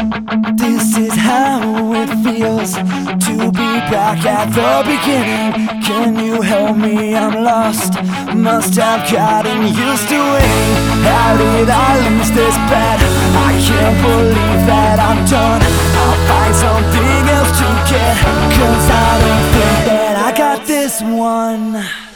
This is how it feels to be back at the beginning. Can you help me? I'm lost. Must have gotten used to winning. How did I lose this bet? I can't believe that I'm done. I'll find something else to get. Cause I don't think that I got this one.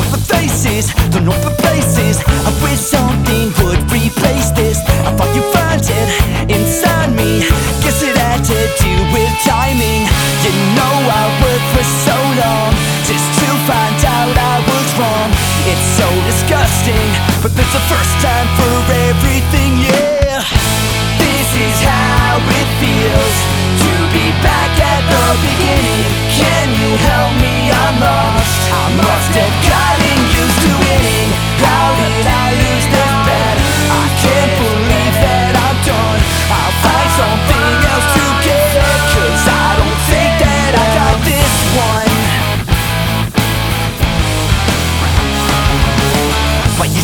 Know the faces, don't know the places. I wish something would replace this. I thought you felt it inside me. Guess it had to do with timing. You know I worked for so long just to find out I was wrong. It's so disgusting, but there's the first time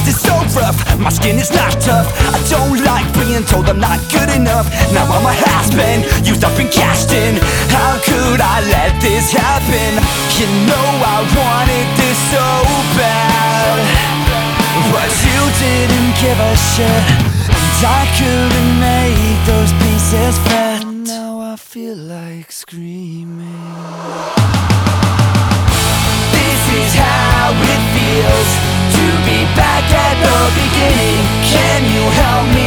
My is so rough, my skin is not tough. I don't like being told I'm not good enough. Now I'm a has been, used up and cashed in. How could I let this happen? You know I wanted this so bad. But you didn't give a shit. And I couldn't make those pieces fit. Now I feel like screaming. This is how it feels help me?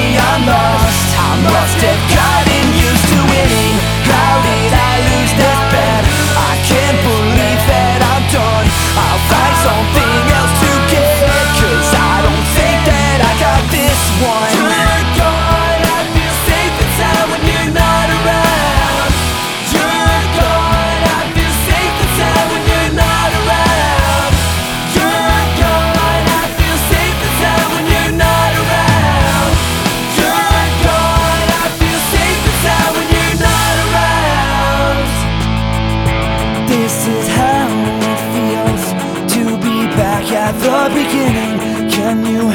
This is how it feels to be back at the beginning. Can you